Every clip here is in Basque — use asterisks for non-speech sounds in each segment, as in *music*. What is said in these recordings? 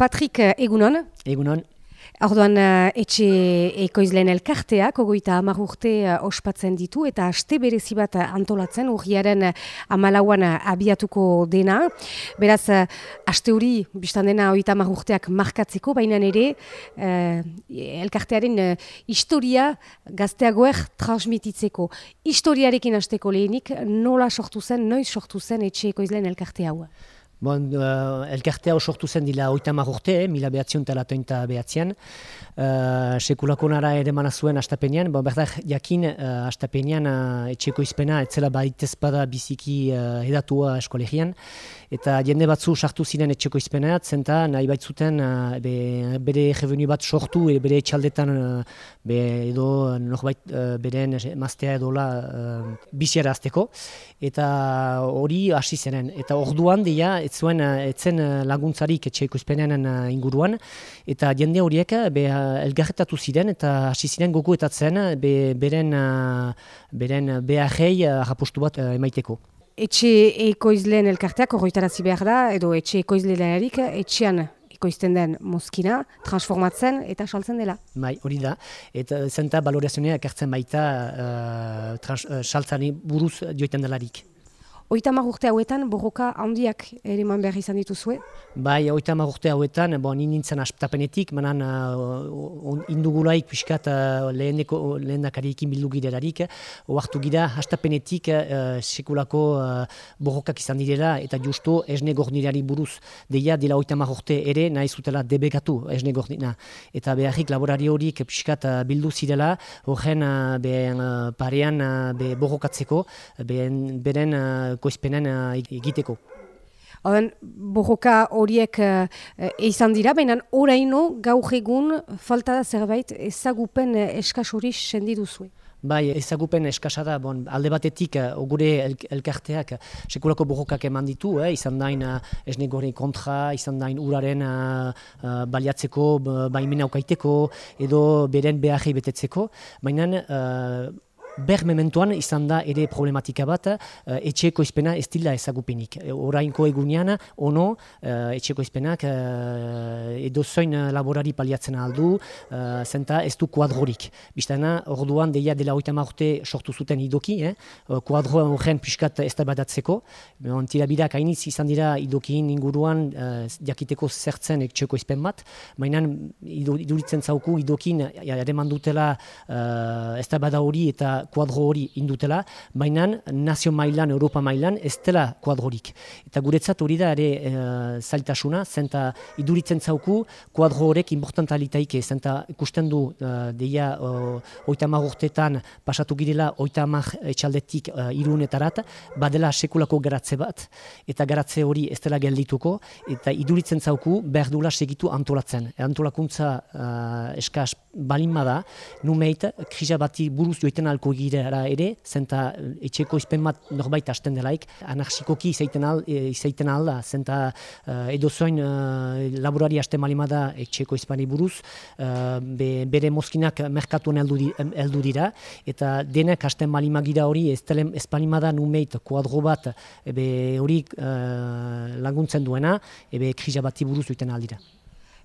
Patrik, egunon? Egunon. Orduan, uh, etxe ekoizleen elkarteak, ogoita amar urte uh, ospatzen ditu, eta aste berezi bat antolatzen, urriaren amalauan abiatuko dena. Beraz, aste hori, biztan dena oita amar urteak markatzeko, baina ere, uh, elkartearen historia gazteagoer transmititzeko. Historiarekin asteko lehenik, nola sortu zen, noiz sortu zen etxe ekoizleen elkarte hau? Bon, uh, elkartea sortu zen dila oita urte, eh, mila behatzion eta latointa behatzean. Uh, sekulako nara ere mana zuen astapenean. Bon, berda, jakin uh, astapenean uh, etxeko izpena, etzela baitezpada biziki uh, edatua eskolegian. Eta jende batzu sartu ziren etxeko izpena, zenta nahi baitzuten uh, be, bere revenu bat sortu, e, bere etxaldetan uh, be, edo norbait uh, beren maztea edola uh, biziara azteko. Eta hori hasi zenen. Eta orduan dira, ez zuen etzen eh, laguntzarik etxe ikuspenean eh, inguruan eta jende horiek eh, be elgarretatu ziren eta hasi ziren gogoetatzen be, beren beren beharrei rapostu bat emaiteko. Etxe ekoizleen elkarteak horretarazi behar da edo etxe ekoizlearik etxean ekoizten den mozkina, transformatzen eta saltzen dela. Bai, hori da. Eta zenta balorazionea ekartzen baita uh, saltzani buruz joiten delarik. Oita urte hauetan, borroka handiak ere man behar izan dituzue? Bai, oita urte hauetan, bon, nintzen asptapenetik, manan uh, indugulaik piskat uh, leheneko, lehen dakarikin bildu giderarik, oartu gira, astapenetik uh, sekulako uh, borrokak izan direla, eta justu esne gordinari buruz, deia dela oita urte ere, nahi zutela debekatu esne gordina. Eta beharrik laborari horiek piskat uh, bildu zirela, horren uh, uh, parean uh, be borrokatzeko, beren uh, ekoizpenen uh, egiteko. Oden, borroka horiek uh, izan dira, baina oraino gaur egun falta da zerbait ezagupen uh, eskas hori sendi duzue. Bai, ezagupen eskasa da, bon, alde batetik, uh, gure el, elkarteak sekulako borrokak eman ditu, eh, izan dain uh, esne kontra, izan dain uraren uh, uh, baliatzeko, baimena aukaiteko, edo beren beharri betetzeko, baina ber mementuan izan da ere problematika bat uh, etxeko izpena ez dila ezagupenik. E, egunean, ono, uh, etxeko izpenak uh, edo zoin laborari paliatzen aldu, uh, zenta ez du kuadrorik. Bistana, orduan deia dela oita maurte sortu zuten idoki, eh? kuadro horren piskat ez da badatzeko. Tira bidak hainitz izan dira idokin inguruan uh, jakiteko zertzen etxeko izpen bat, mainan iduritzen zauku idokin ere mandutela uh, ez da bada hori eta kuadro hori indutela, baina nazio mailan, Europa mailan, ez dela kuadrorik. Eta guretzat hori da ere e, zailtasuna, zenta iduritzen zauku, kuadro horrek importanta litaike, zenta ikusten du, e, deia, oita urtetan pasatu girela, oita amag etxaldetik e, irunetarat, badela sekulako garatze bat, eta garatze hori ez dela geldituko, eta iduritzen zauku, behar dula segitu antolatzen. E, antolakuntza e, eskaz balin bada, numeit, krisa bati buruz joiten alko girera ere, zenta eh, etxeko izpen bat norbait hasten delaik, anarxikoki izaiten, al, e, izaiten alda, zenta uh, edo zoin uh, laborari hasten malimada etxeko izpani buruz, be, bere mozkinak merkatuan heldu, heldu dira, eta denek hasten malimagira hori ez espalimada numeit kuadro bat hori laguntzen duena, ebe krisa bati buruz duiten aldira.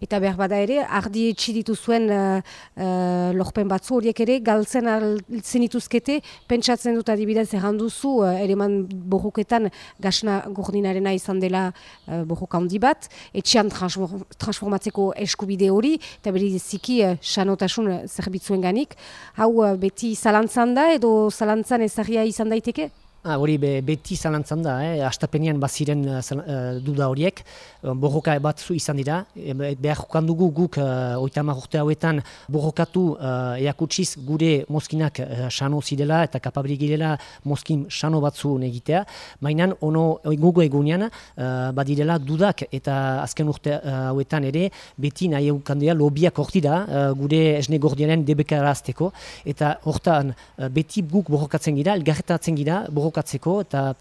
Eta behar bada ere, ardi etxiditu zuen uh, uh, lorpen batzu horiek ere, galtzen altzen ituzkete, pentsatzen dut adibidez erranduzu, uh, ere man borroketan gasna gordinarena izan dela uh, borroka handi bat, etxean transformatzeko eskubide hori, eta beri ziki uh, sanotasun zerbitzuen ganik. Hau uh, beti zalantzan da edo zalantzan ezagia izan daiteke? Ah, hori be, beti zalantzan da, eh? astapenean baziren uh, uh, duda horiek, uh, borroka batzu izan dira, e, behar dugu guk uh, oita urte hauetan borrokatu uh, eakutsiz gure mozkinak uh, xano zidela eta kapabri girela mozkin xano batzu negitea, mainan ono gugu egunean uh, badirela dudak eta azken urte hauetan ere beti nahi eukandea lobiak horti da uh, gure esne gordianen debekarazteko. Eta hortan uh, beti guk borrokatzen gira, elgarretatzen gira, borrokatzen borrokatzeko eta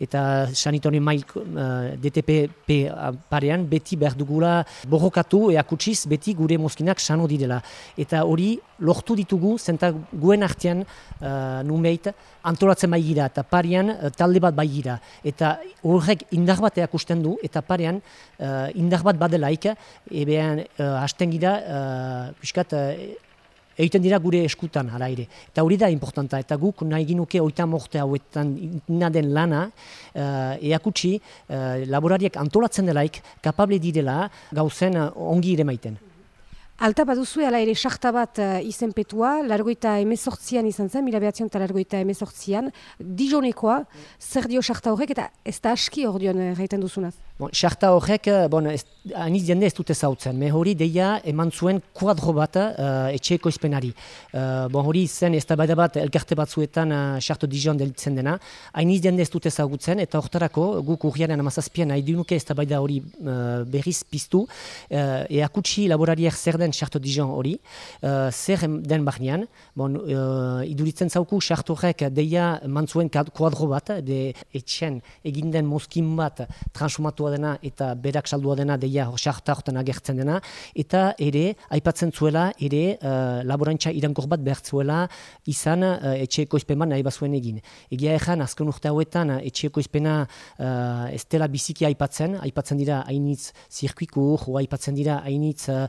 eta sanitoni mail DTP parean beti behar dugula borrokatu eakutsiz beti gure mozkinak sano didela. Eta hori lortu ditugu zenta guen artean uh, numeit antolatzen bai gira eta parean talde bat bai gira. Eta horrek indar bat eakusten du eta parean uh, indar bat badelaik ebean uh, hasten gira uh, egiten dira gure eskutan, hala ere. Eta hori da importanta, eta guk nahi ginuke oita morte hauetan den lana, uh, eakutsi, uh, laborariak antolatzen delaik, kapable direla, gauzen uh, ongi ere maiten. Alta baduzu, ala ere, sarta bat uh, izenpetua, largoita emezortzian izan zen, mila behatzion eta largoita emezortzian, dijonekoa, zer dio sarta horrek, eta ez da aski hor dion uh, duzunaz? Bon, Sarta horrek, eh, bon, aniz jende ez dute zautzen, me hori deia eman zuen kuadro bat uh, etxeko izpenari. Uh, bon, hori zen ez da bat elkarte batzuetan uh, Sarto Dijon delitzen dena, aniz jende ez dute zautzen, eta hortarako guk urriaren amazazpian nahi dunuke ez da hori uh, berriz piztu, uh, eakutsi laborariak zer den Sarto Dijon hori, uh, zer den barnean, bon, uh, iduritzen zauku Sarto horrek deia eman zuen kuadro bat, de etxen eginden mozkin bat transformatu dena eta berak saldua dena deia sarta hortan agertzen dena. Eta ere aipatzen zuela ere uh, laborantza irankor bat behartzuela izan uh, etxeko izpen nahi bazuen egin. Egia ezan azken urte hauetan etxeko izpena uh, ez dela biziki aipatzen, aipatzen dira hainitz zirkuiko, jo aipatzen dira hainitz uh,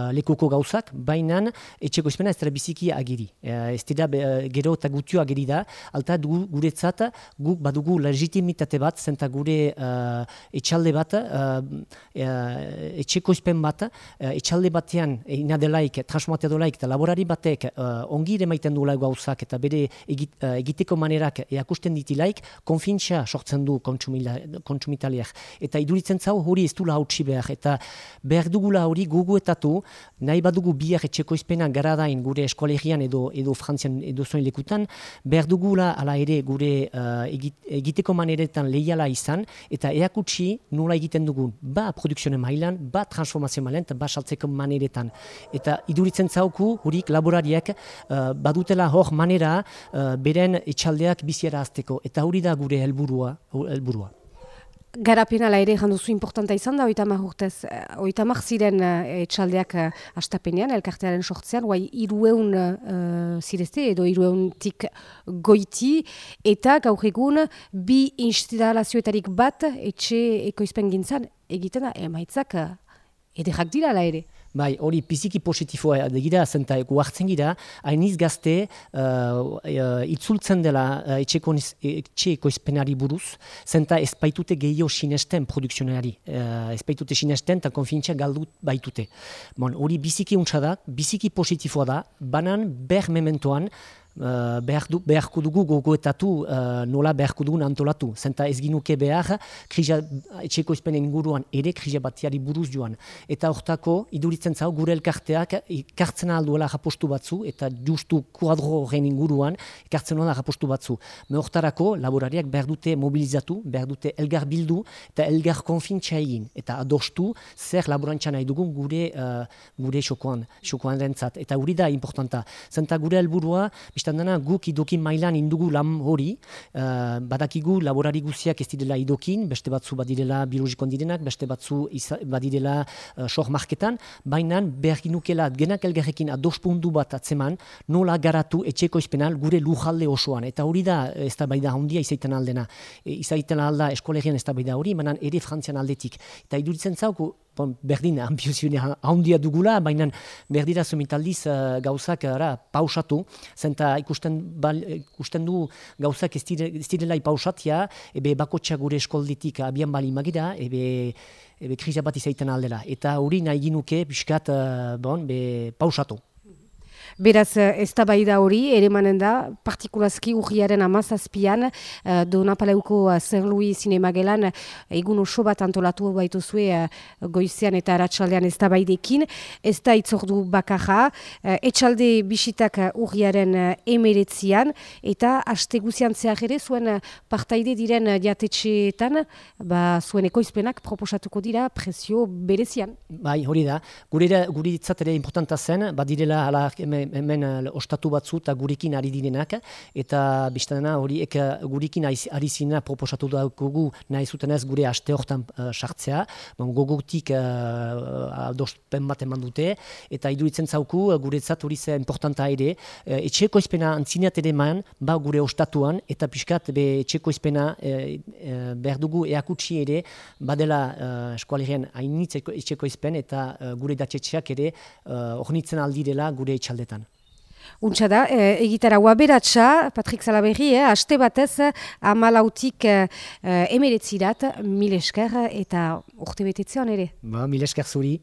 uh, lekuko gauzak, baina etxeko izpena ez dela biziki agiri. Uh, ez dira gero eta gutio agiri da, alta dugu guretzat guk badugu legitimitate bat zenta gure uh, etxalde bat, uh, uh, etxeko izpen bat, uh, etxalde batean ina delaik, transformatea delaik, eta laborari batek uh, ongi ere maiten duela gauzak eta bere egit, uh, egiteko manerak eakusten ditilaik, konfintxa sortzen du kontsumitaliak. Eta iduritzen zau hori ez dula hautsi behar, eta behar dugula hori guguetatu, nahi badugu biak etxeko izpena garadain gure eskolegian edo, edo frantzian edo zoin lekutan, behar dugula ala ere gure uh, egiteko maneretan lehiala izan, eta eakutsi nola egiten dugun, ba produksioen mailan, ba transformazio mailan, ba saltzeko maneretan. Eta iduritzen zauku, hurik laborariak uh, badutela hor manera uh, beren etxaldeak biziera azteko. Eta hori da gure helburua. helburua. Garapena ere janduzu importanta izan da, oita urtez, eh, oita ziren uh, etxaldeak uh, astapenean, elkartearen sortzean, guai irueun uh, zirezte edo irueun tik goiti, eta gaur egun bi instalazioetarik bat etxe ekoizpen gintzan egiten da, emaitzak uh, ederrak dira la ere. Bai, hori piziki positifoa degira, zenta egu hartzen gira, hainiz gazte uh, itzultzen dela uh, etxeko izpenari buruz, zenta ez baitute gehiago sinesten produksionari. Uh, ez baitute sinesten eta konfintzia galdu baitute. Hori biziki untsa da, biziki positifoa da, banan ber mementoan, Uh, beharko dugu gogoetatu uh, nola beharko dugun antolatu. Zenta ez ginuke behar, krija, etxeko izpenen inguruan ere krija batiari buruz joan. Eta hortako, iduritzen zau, gure elkarteak ikartzen alduela rapostu batzu, eta justu kuadro horren inguruan ikartzen alduela rapostu batzu. Me hortarako, laborariak behar dute mobilizatu, behar dute elgar bildu, eta elgar konfintxa egin. Eta adostu, zer laborantza nahi dugun gure, uh, gure xokoan, xokoan rentzat. Eta hori da importanta. Zenta gure helburua, biztan dena guk idokin mailan indugu lan hori, uh, badakigu laborari guziak ez direla idokin, beste batzu badirela biologikon direnak, beste batzu iza, badirela uh, soh marketan, baina berginukela genak elgarrekin adospundu bat atzeman, nola garatu etxeko izpenal gure lujalde osoan. Eta hori da ez da baida handia izaiten aldena. E, izaiten alda eskolegian ez da baida hori, manan ere frantzian aldetik. Eta iduritzen zauku, bon, berdin *laughs* ambiozione handia dugula, baina berdira zumitaldiz uh, gauzak ara, pausatu, zenta ikusten, bal, ikusten du gauzak ez direla ipausatia, ebe bakotxa gure eskolditik abian bali magira, ebe, ebe krisa bat izaiten aldela. Eta hori nahi ginuke, biskat, uh, bon, be, pausatu. Beraz, eh, ez da bai da hori, ere manen da, partikulazki urriaren amazazpian, uh, Dona Paleuko uh, St. Louis Zinemagelan, uh, egun oso bat antolatu baitu zue uh, goizean eta aratsaldean ez da bai dekin, ez da itzordu bakarra, uh, etxalde bisitak urriaren emeretzian, eta haste guzian ere, zuen partaide diren jatetxeetan, ba, zuen ekoizpenak proposatuko dira presio berezian. Bai, hori da, gure, gure ere importanta zen, badirela, ala, hemen ostatu batzu eta gurekin ari direnak, eta biztana hori ek gurekin ari zina proposatu daukugu nahi zuten ez gure aste hortan sartzea, bon, gogotik uh, adospen bat eman dute, eta iduritzen zauku guretzat hori ze importanta ere, uh, etxeko izpena antzineat ere man, ba gure ostatuan, eta pixkat be etxeko izpena uh, behar dugu eakutsi ere, badela uh, eskualerien hainitz etxeko izpen, eta uh, gure datxetxeak ere uh, aldirela gure etxaldetan. Untsa da, e, egitara guaberatxa, Patrik Zalaberri, eh, haste batez amalautik e, emeretzirat, mil esker eta urte betetzean ere. Ba, mil esker zuri.